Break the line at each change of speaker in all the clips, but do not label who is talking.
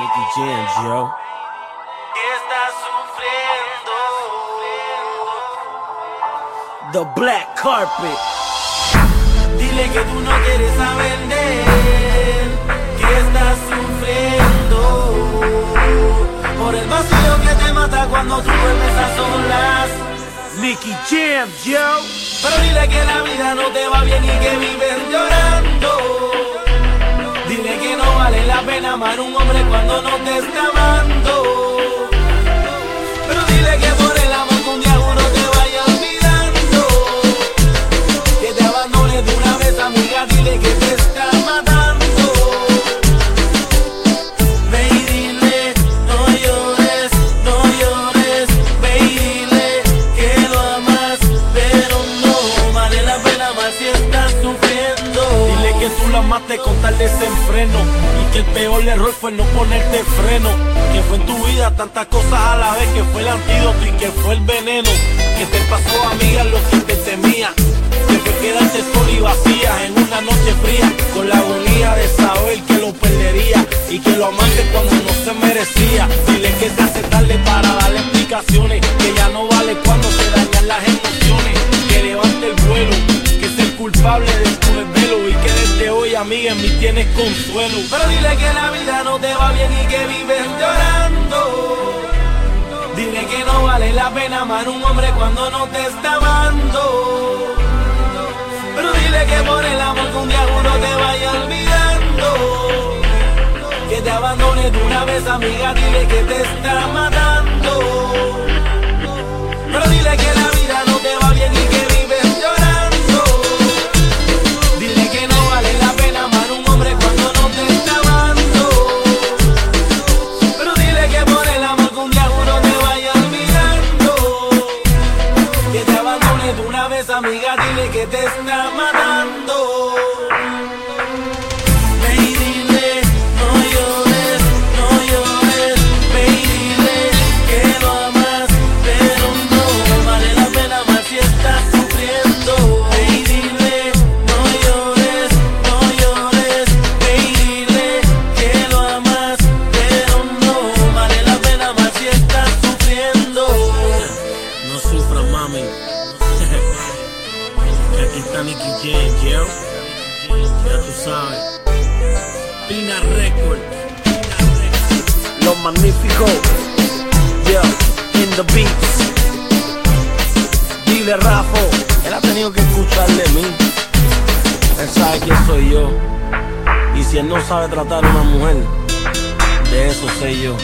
Nicky Jam,
que estás sufriendo.
The Black Carpet.
Dile que tú no quieres saber de él, que estás sufriendo. Por el vacío que te mata cuando tú vuelves a solas.
Nicky Jam, Joe.
Pero dile que la vida no te va bien y que vives llorando. La pena amar a un hombre cuando no te está amando. Pero dile que por el amor un día uno te vaya olvidando. Que te abandones de una vez, amiga, dile que te está matando. Ve y dile, no llores, no llores. Ve y dile que lo amas, pero no vale la pena más si.
Dile que tú la amaste con tal desenfreno y que el peor error fue no ponerte freno. Que fue en tu vida tantas cosas a la vez, que fue el antídoto y que fue el veneno. Que te pasó, amiga, lo que te temía. Que fue quedarte sola y vacía en una noche fría, con la agonía de saber que lo perdería y que lo amaste cuando no se merecía. Dile que se hace tarde para darle explicaciones, que ya no vale cuando se dañan las emociones. Que levante el vuelo, que es el culpable de amiga, en mí tienes consuelo.
Pero dile que la vida no te va bien y que vives llorando. Dile que no vale la pena amar un hombre cuando no te está amando. Pero dile que por el amor que un día uno te vaya olvidando. Que te abandones de una vez, amiga, dile que te está matando. De una vez, amiga, dile que te está matando.
Está Nicky Jam, yo. Ya tú sabes. Pina Record. Los magníficos. Yo, in the beats. Dile Rafa, él ha tenido que escuchar de mí. Él sabe quién soy yo. Y si él no sabe tratar a una mujer, de eso sé yo.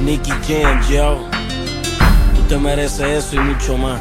Nicky Jam, yo. Tú te mereces eso y mucho más.